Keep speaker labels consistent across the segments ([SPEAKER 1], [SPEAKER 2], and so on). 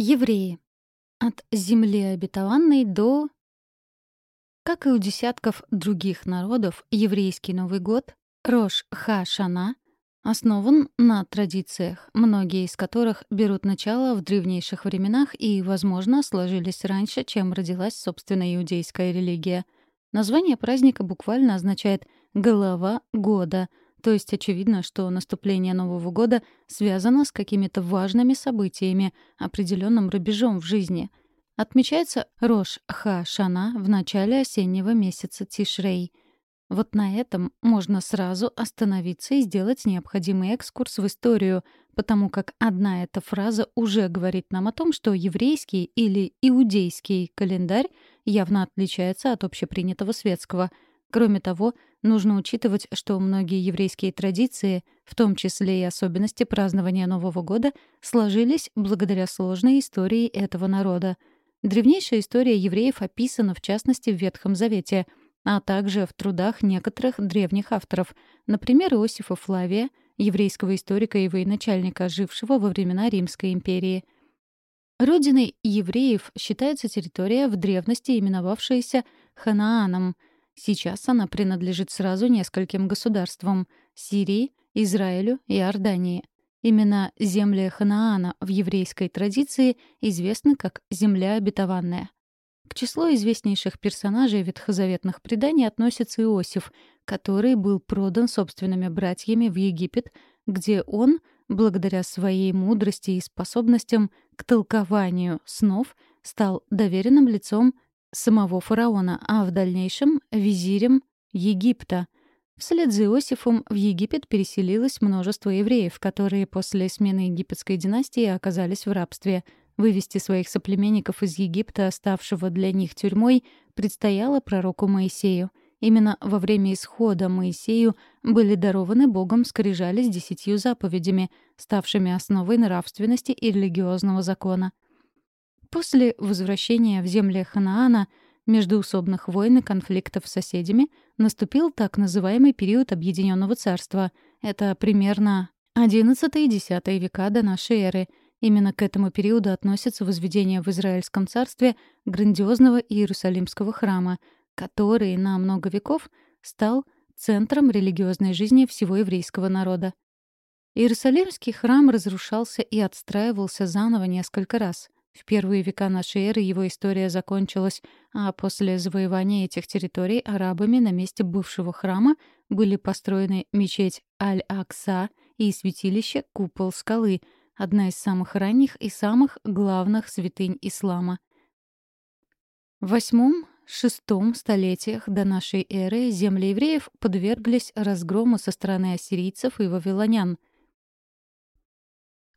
[SPEAKER 1] Евреи. От земли обетованной до... Как и у десятков других народов, еврейский Новый год, Рош Ха-Шана, основан на традициях, многие из которых берут начало в древнейших временах и, возможно, сложились раньше, чем родилась собственная иудейская религия. Название праздника буквально означает «голова года», то есть очевидно, что наступление Нового года связано с какими-то важными событиями, определенным рубежом в жизни. Отмечается Рош Ха-Шана в начале осеннего месяца Тишрей. Вот на этом можно сразу остановиться и сделать необходимый экскурс в историю, потому как одна эта фраза уже говорит нам о том, что еврейский или иудейский календарь явно отличается от общепринятого светского — Кроме того, нужно учитывать, что многие еврейские традиции, в том числе и особенности празднования Нового года, сложились благодаря сложной истории этого народа. Древнейшая история евреев описана, в частности, в Ветхом Завете, а также в трудах некоторых древних авторов, например, Иосифа Флавия, еврейского историка и военачальника, жившего во времена Римской империи. Родиной евреев считается территория, в древности именовавшаяся Ханааном — Сейчас она принадлежит сразу нескольким государствам — Сирии, Израилю и Иордании. Именно земли Ханаана в еврейской традиции известны как «земля обетованная». К числу известнейших персонажей ветхозаветных преданий относится Иосиф, который был продан собственными братьями в Египет, где он, благодаря своей мудрости и способностям к толкованию снов, стал доверенным лицом самого фараона, а в дальнейшем — визирем Египта. Вслед за Иосифом в Египет переселилось множество евреев, которые после смены египетской династии оказались в рабстве. Вывести своих соплеменников из Египта, оставшего для них тюрьмой, предстояло пророку Моисею. Именно во время исхода Моисею были дарованы Богом скрижали с десятью заповедями, ставшими основой нравственности и религиозного закона — После возвращения в земли Ханаана, междуусобных войн и конфликтов с соседями, наступил так называемый период Объединенного Царства. Это примерно XI и X века до нашей эры. Именно к этому периоду относится возведение в Израильском царстве грандиозного Иерусалимского храма, который на много веков стал центром религиозной жизни всего еврейского народа. Иерусалимский храм разрушался и отстраивался заново несколько раз — в первые века нашей эры его история закончилась, а после завоевания этих территорий арабами на месте бывшего храма были построены мечеть Аль-Акса и святилище Купол скалы, одна из самых ранних и самых главных святынь ислама. В восьмом-шестом столетиях до нашей эры земли евреев подверглись разгрому со стороны ассирийцев и вавилонян —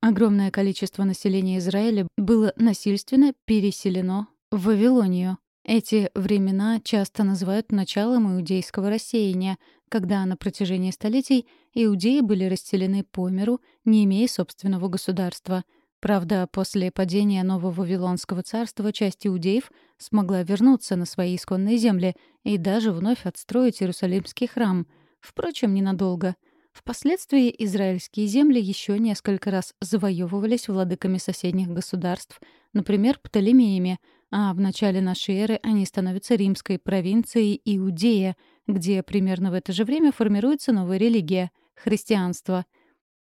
[SPEAKER 1] Огромное количество населения Израиля было насильственно переселено в Вавилонию. Эти времена часто называют началом иудейского рассеяния, когда на протяжении столетий иудеи были расселены по миру, не имея собственного государства. Правда, после падения нового Вавилонского царства часть иудеев смогла вернуться на свои исконные земли и даже вновь отстроить Иерусалимский храм. Впрочем, ненадолго — Впоследствии израильские земли еще несколько раз завоевывались владыками соседних государств, например, Птолемеями, а в начале нашей эры они становятся римской провинцией Иудея, где примерно в это же время формируется новая религия — христианство.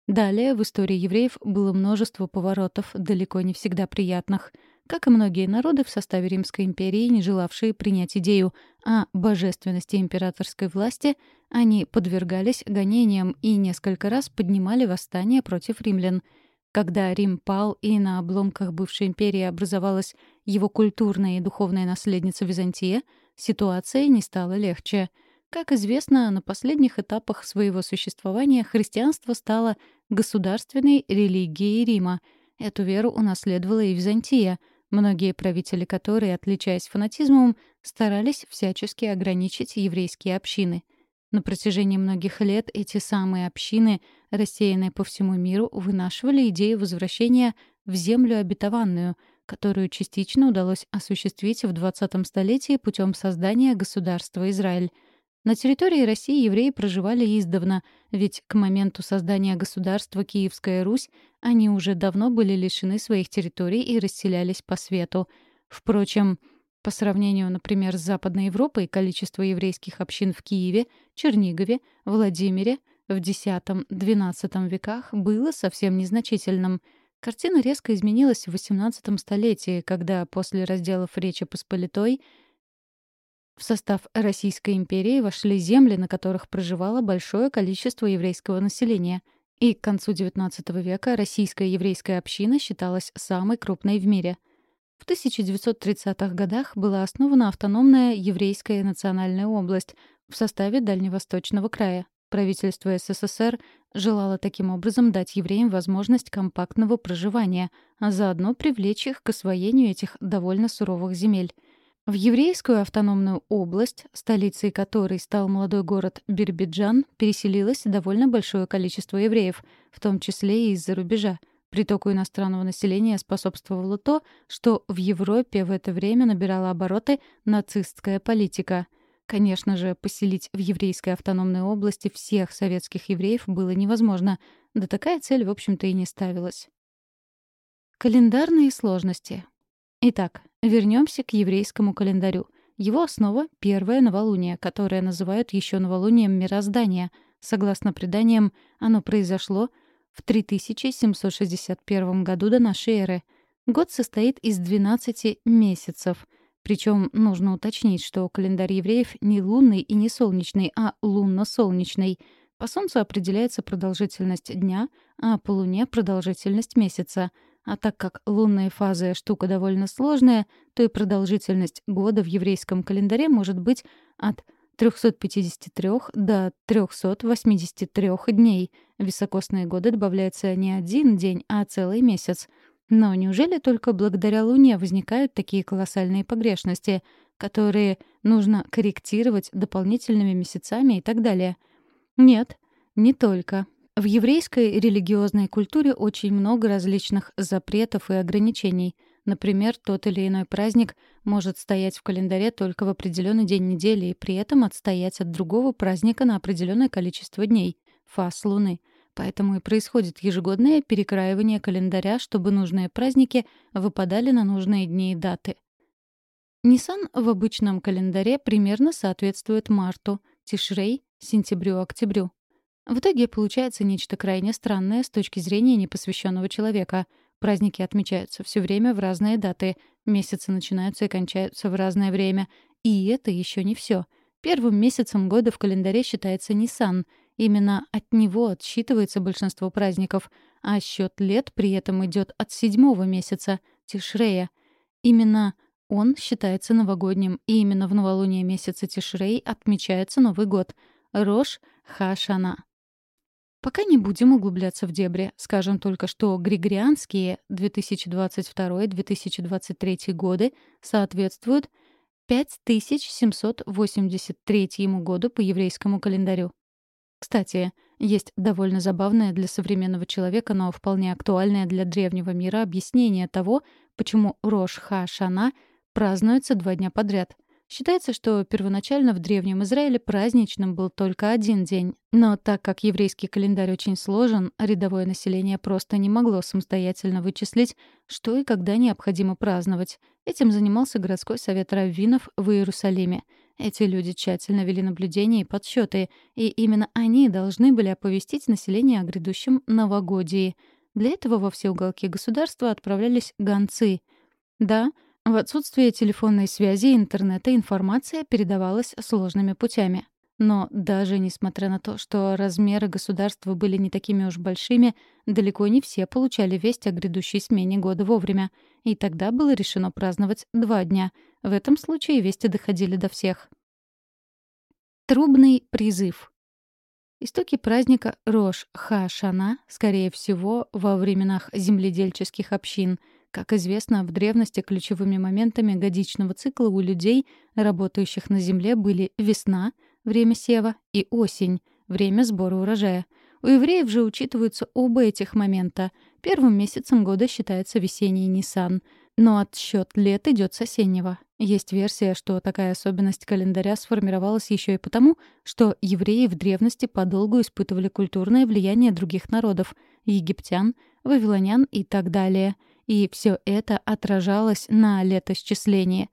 [SPEAKER 1] Далее в истории евреев было множество поворотов, далеко не всегда приятных — как и многие народы в составе Римской империи, не желавшие принять идею о божественности императорской власти, они подвергались гонениям и несколько раз поднимали восстание против римлян. Когда Рим пал и на обломках бывшей империи образовалась его культурная и духовная наследница Византия, ситуация не стала легче. Как известно, на последних этапах своего существования христианство стало государственной религией Рима. Эту веру унаследовала и Византия — многие правители которой, отличаясь фанатизмом, старались всячески ограничить еврейские общины. На протяжении многих лет эти самые общины, рассеянные по всему миру, вынашивали идею возвращения в землю обетованную, которую частично удалось осуществить в 20 столетии путем создания государства Израиль. На территории России евреи проживали издавна, ведь к моменту создания государства Киевская Русь они уже давно были лишены своих территорий и расселялись по свету. Впрочем, по сравнению, например, с Западной Европой, количество еврейских общин в Киеве, Чернигове, Владимире в X-XII веках было совсем незначительным. Картина резко изменилась в XVIII столетии, когда после разделов Речи Посполитой в состав Российской империи вошли земли, на которых проживало большое количество еврейского населения. И к концу XIX века российская еврейская община считалась самой крупной в мире — в 1930-х годах была основана автономная еврейская национальная область в составе Дальневосточного края. Правительство СССР желало таким образом дать евреям возможность компактного проживания, а заодно привлечь их к освоению этих довольно суровых земель. В еврейскую автономную область, столицей которой стал молодой город Бирбиджан, переселилось довольно большое количество евреев, в том числе и из-за рубежа — Притоку иностранного населения способствовало то, что в Европе в это время набирала обороты нацистская политика. Конечно же, поселить в еврейской автономной области всех советских евреев было невозможно, да такая цель, в общем-то, и не ставилась. Календарные сложности. Итак, вернемся к еврейскому календарю. Его основа — первое новолуние, которое называют еще новолунием мироздания. Согласно преданиям, оно произошло — в 3761 году до нашей эры. Год состоит из 12 месяцев. Причем нужно уточнить, что календарь евреев не лунный и не солнечный, а лунно-солнечный. По Солнцу определяется продолжительность дня, а по Луне — продолжительность месяца. А так как лунные фазы — штука довольно сложная, то и продолжительность года в еврейском календаре может быть от 353 до 383 дней. В високосные годы добавляется не один день, а целый месяц. Но неужели только благодаря Луне возникают такие колоссальные погрешности, которые нужно корректировать дополнительными месяцами и так далее? Нет, не только. В еврейской религиозной культуре очень много различных запретов и ограничений — Например, тот или иной праздник может стоять в календаре только в определенный день недели и при этом отстоять от другого праздника на определенное количество дней — фаз Луны. Поэтому и происходит ежегодное перекраивание календаря, чтобы нужные праздники выпадали на нужные дни и даты. Нисан в обычном календаре примерно соответствует марту, Тишрей — сентябрю-октябрю. В итоге получается нечто крайне странное с точки зрения непосвященного человека — Праздники отмечаются все время в разные даты. Месяцы начинаются и кончаются в разное время. И это еще не все. Первым месяцем года в календаре считается Нисан. Именно от него отсчитывается большинство праздников, а счет лет при этом идет от седьмого месяца — Тишрея. Именно он считается новогодним, и именно в новолуние месяца Тишрей отмечается Новый год — Рош Хашана. Пока не будем углубляться в дебри. Скажем только, что григорианские 2022-2023 годы соответствуют 5783 году по еврейскому календарю. Кстати, есть довольно забавное для современного человека, но вполне актуальное для древнего мира объяснение того, почему Рош-Ха-Шана празднуется два дня подряд. Считается, что первоначально в Древнем Израиле праздничным был только один день. Но так как еврейский календарь очень сложен, рядовое население просто не могло самостоятельно вычислить, что и когда необходимо праздновать. Этим занимался городской совет раввинов в Иерусалиме. Эти люди тщательно вели наблюдения и подсчеты, и именно они должны были оповестить население о грядущем новогодии. Для этого во все уголки государства отправлялись гонцы. Да, в отсутствие телефонной связи и интернета информация передавалась сложными путями. Но даже несмотря на то, что размеры государства были не такими уж большими, далеко не все получали весть о грядущей смене года вовремя. И тогда было решено праздновать два дня. В этом случае вести доходили до всех. Трубный призыв. Истоки праздника Рош-Ха-Шана, скорее всего, во временах земледельческих общин — как известно, в древности ключевыми моментами годичного цикла у людей, работающих на земле, были весна, время сева, и осень, время сбора урожая. У евреев же учитываются оба этих момента. Первым месяцем года считается весенний Нисан. но отсчет лет идет с осеннего. Есть версия, что такая особенность календаря сформировалась еще и потому, что евреи в древности подолгу испытывали культурное влияние других народов — египтян, вавилонян и так далее. И все это отражалось на летосчислении.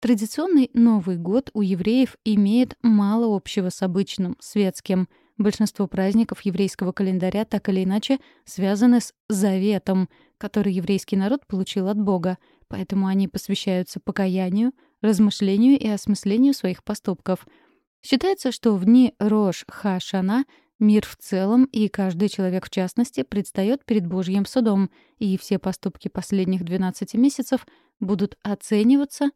[SPEAKER 1] Традиционный Новый год у евреев имеет мало общего с обычным, светским — Большинство праздников еврейского календаря так или иначе связаны с заветом, который еврейский народ получил от Бога, поэтому они посвящаются покаянию, размышлению и осмыслению своих поступков. Считается, что в дни Рош-Ха-Шана мир в целом и каждый человек в частности предстает перед Божьим судом, и все поступки последних 12 месяцев будут оцениваться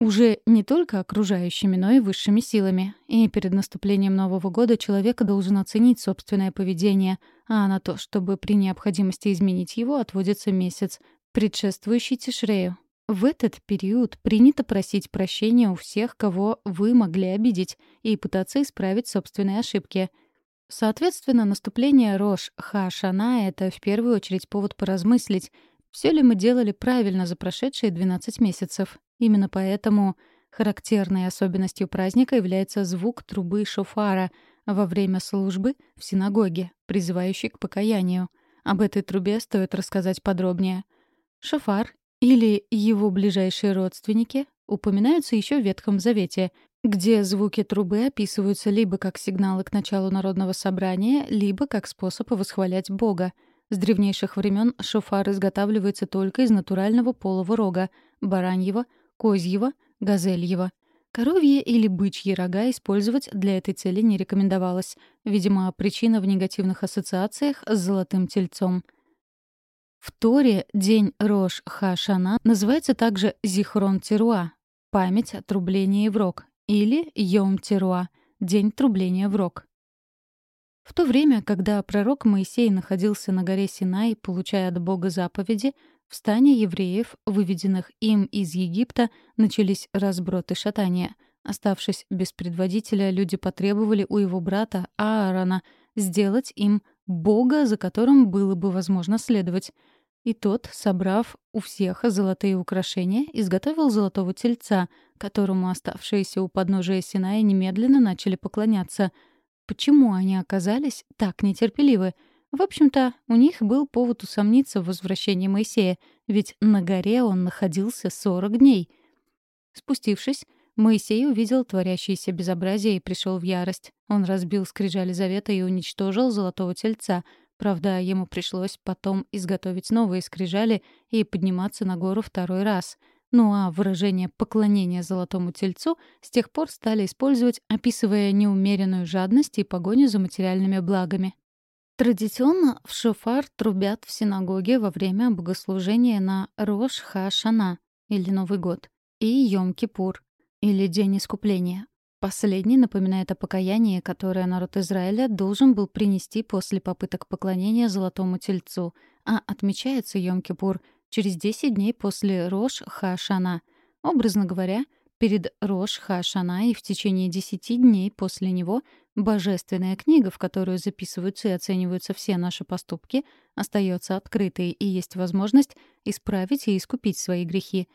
[SPEAKER 1] уже не только окружающими, но и высшими силами. И перед наступлением Нового года человек должен оценить собственное поведение, а на то, чтобы при необходимости изменить его, отводится месяц, предшествующий Тишрею. В этот период принято просить прощения у всех, кого вы могли обидеть, и пытаться исправить собственные ошибки. Соответственно, наступление Рош-Ха-Шана — это в первую очередь повод поразмыслить, все ли мы делали правильно за прошедшие 12 месяцев, Именно поэтому характерной особенностью праздника является звук трубы шофара во время службы в синагоге, призывающей к покаянию. Об этой трубе стоит рассказать подробнее. Шофар или его ближайшие родственники упоминаются еще в Ветхом Завете, где звуки трубы описываются либо как сигналы к началу народного собрания, либо как способ восхвалять Бога. С древнейших времен шофар изготавливается только из натурального полого рога, бараньего — козьего, газельего. Коровье или бычьи рога использовать для этой цели не рекомендовалось. Видимо, причина в негативных ассоциациях с золотым тельцом. В Торе день Рош-Хашана называется также Зихрон Теруа — память о трублении в рог, или Йом Теруа — день трубления в рог. В то время, когда пророк Моисей находился на горе Синай, получая от Бога заповеди, в стане евреев, выведенных им из Египта, начались разброты шатания. Оставшись без предводителя, люди потребовали у его брата Аарона сделать им бога, за которым было бы возможно следовать. И тот, собрав у всех золотые украшения, изготовил золотого тельца, которому оставшиеся у подножия Синая немедленно начали поклоняться. Почему они оказались так нетерпеливы? В общем-то, у них был повод усомниться в возвращении Моисея, ведь на горе он находился 40 дней. Спустившись, Моисей увидел творящееся безобразие и пришел в ярость. Он разбил скрижали завета и уничтожил золотого тельца. Правда, ему пришлось потом изготовить новые скрижали и подниматься на гору второй раз. Ну а выражение поклонения золотому тельцу с тех пор стали использовать, описывая неумеренную жадность и погоню за материальными благами. Традиционно в шофар трубят в синагоге во время богослужения на Рош-Ха-Шана, или Новый год, и Йом-Кипур, или День искупления. Последний напоминает о покаянии, которое народ Израиля должен был принести после попыток поклонения Золотому Тельцу, а отмечается Йом-Кипур через 10 дней после Рош-Ха-Шана. Образно говоря, перед Рош-Ха-Шана и в течение 10 дней после него Божественная книга, в которую записываются и оцениваются все наши поступки, остается открытой, и есть возможность исправить и искупить свои грехи.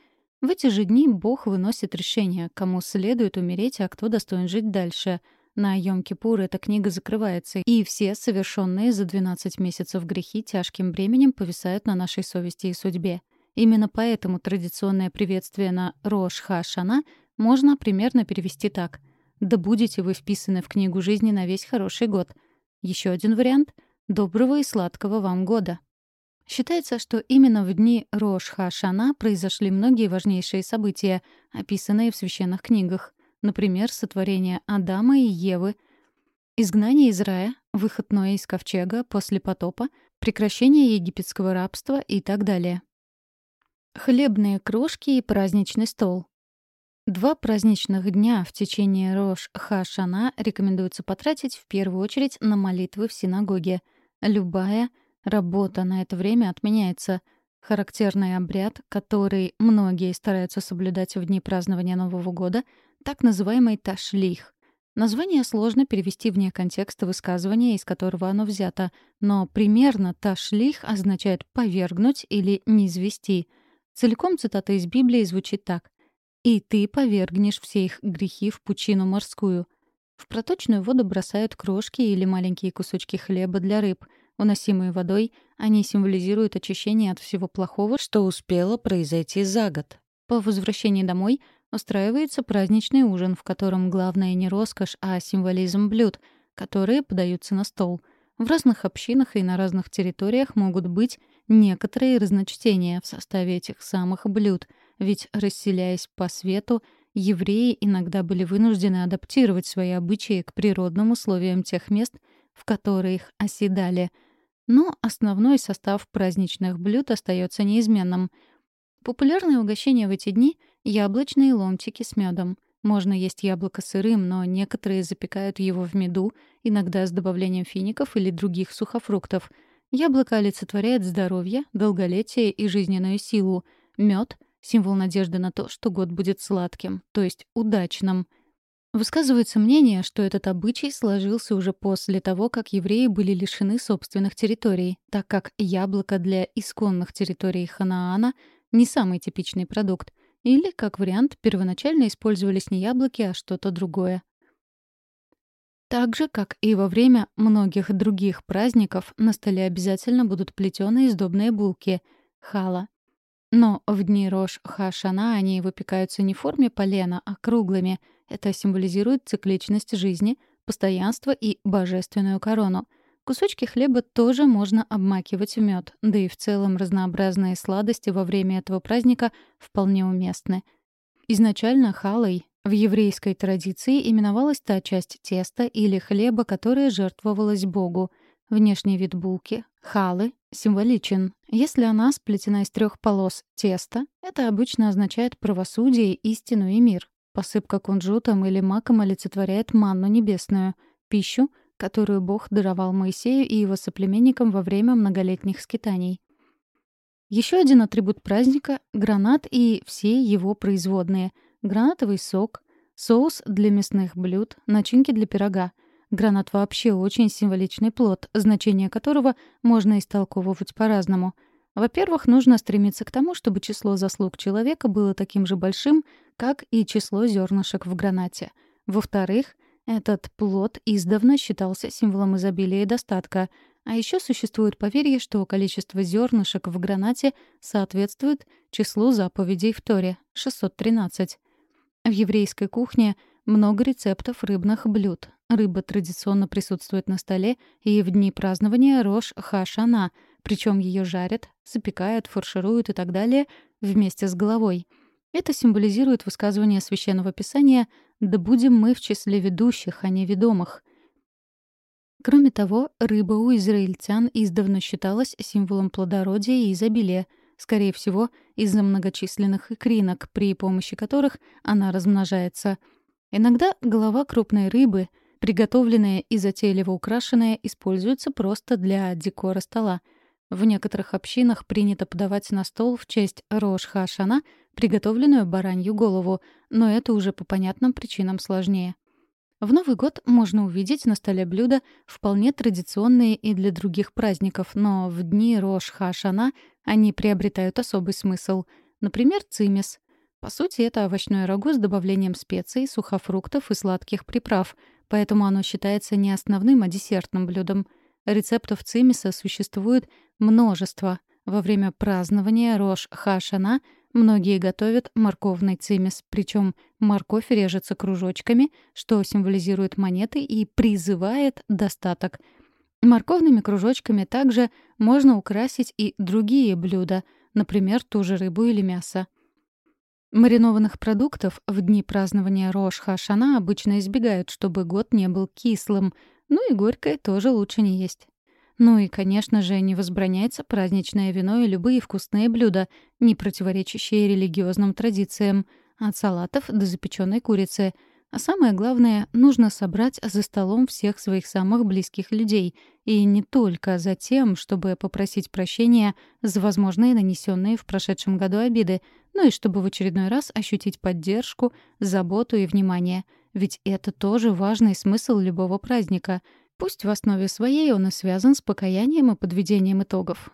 [SPEAKER 1] В эти же дни Бог выносит решение, кому следует умереть, а кто достоин жить дальше. На Йом-Кипур эта книга закрывается, и все совершенные за 12 месяцев грехи тяжким бременем повисают на нашей совести и судьбе. Именно поэтому традиционное приветствие на Рош-Ха-Шана можно примерно перевести так — да будете вы вписаны в книгу жизни на весь хороший год. Еще один вариант — доброго и сладкого вам года. Считается, что именно в дни Рош-Ха-Шана произошли многие важнейшие события, описанные в священных книгах. Например, сотворение Адама и Евы, изгнание из рая, выход Ноя из ковчега после потопа, прекращение египетского рабства и так далее. Хлебные крошки и праздничный стол. Два праздничных дня в течение Рош-Хашана рекомендуется потратить в первую очередь на молитвы в синагоге. Любая работа на это время отменяется. Характерный обряд, который многие стараются соблюдать в дни празднования Нового года, так называемый ташлих. Название сложно перевести вне контекста высказывания, из которого оно взято, но примерно «ташлих» означает «повергнуть» или «низвести». Целиком цитата из Библии звучит так. «И ты повергнешь все их грехи в пучину морскую». В проточную воду бросают крошки или маленькие кусочки хлеба для рыб. Уносимые водой, они символизируют очищение от всего плохого, что успело произойти за год. По возвращении домой — устраивается праздничный ужин, в котором главное не роскошь, а символизм блюд, которые подаются на стол. В разных общинах и на разных территориях могут быть некоторые разночтения в составе этих самых блюд, ведь, расселяясь по свету, евреи иногда были вынуждены адаптировать свои обычаи к природным условиям тех мест, в которые их оседали. Но основной состав праздничных блюд остается неизменным — Популярное угощение в эти дни — яблочные ломтики с медом. Можно есть яблоко сырым, но некоторые запекают его в меду, иногда с добавлением фиников или других сухофруктов. Яблоко олицетворяет здоровье, долголетие и жизненную силу. Мед — символ надежды на то, что год будет сладким, то есть удачным. Высказывается мнение, что этот обычай сложился уже после того, как евреи были лишены собственных территорий, так как яблоко для исконных территорий Ханаана — не самый типичный продукт. Или, как вариант, первоначально использовались не яблоки, а что-то другое. Так же, как и во время многих других праздников, на столе обязательно будут плетеные сдобные булки — хала. Но в дни Рош Хашана они выпекаются не в форме полена, а круглыми. Это символизирует цикличность жизни, постоянство и божественную корону — Кусочки хлеба тоже можно обмакивать в мед, да и в целом разнообразные сладости во время этого праздника вполне уместны. Изначально халой в еврейской традиции именовалась та часть теста или хлеба, которая жертвовалась Богу. Внешний вид булки, халы, символичен. Если она сплетена из трех полос теста, это обычно означает правосудие, истину и мир. Посыпка кунжутом или маком олицетворяет манну небесную, пищу — которую Бог даровал Моисею и его соплеменникам во время многолетних скитаний. Еще один атрибут праздника — гранат и все его производные. Гранатовый сок, соус для мясных блюд, начинки для пирога. Гранат вообще очень символичный плод, значение которого можно истолковывать по-разному. Во-первых, нужно стремиться к тому, чтобы число заслуг человека было таким же большим, как и число зернышек в гранате. Во-вторых, этот плод издавна считался символом изобилия и достатка, а еще существует поверье, что количество зернышек в гранате соответствует числу заповедей в Торе — 613. В еврейской кухне много рецептов рыбных блюд. Рыба традиционно присутствует на столе и в дни празднования Рош Хашана, причем ее жарят, запекают, фаршируют и так далее вместе с головой — это символизирует высказывание Священного Писания «Да будем мы в числе ведущих, а не ведомых». Кроме того, рыба у израильтян издавна считалась символом плодородия и изобилия, скорее всего, из-за многочисленных икринок, при помощи которых она размножается. Иногда голова крупной рыбы, приготовленная и затейливо украшенная, используется просто для декора стола — в некоторых общинах принято подавать на стол в честь Рош-Хашана приготовленную баранью голову, но это уже по понятным причинам сложнее. В Новый год можно увидеть на столе блюда вполне традиционные и для других праздников, но в дни Рош-Хашана они приобретают особый смысл. Например, цимис. По сути, это овощное рагу с добавлением специй, сухофруктов и сладких приправ, поэтому оно считается не основным, а десертным блюдом — Рецептов цимиса существует множество. Во время празднования Рош Хашана многие готовят морковный цимис, причем морковь режется кружочками, что символизирует монеты и призывает достаток. Морковными кружочками также можно украсить и другие блюда, например, ту же рыбу или мясо. Маринованных продуктов в дни празднования Рош Хашана обычно избегают, чтобы год не был кислым — ну и горькое тоже лучше не есть. Ну и, конечно же, не возбраняется праздничное вино и любые вкусные блюда, не противоречащие религиозным традициям, от салатов до запеченной курицы. А самое главное, нужно собрать за столом всех своих самых близких людей, и не только за тем, чтобы попросить прощения за возможные нанесенные в прошедшем году обиды, но и чтобы в очередной раз ощутить поддержку, заботу и внимание — Ведь это тоже важный смысл любого праздника. Пусть в основе своей он и связан с покаянием и подведением итогов.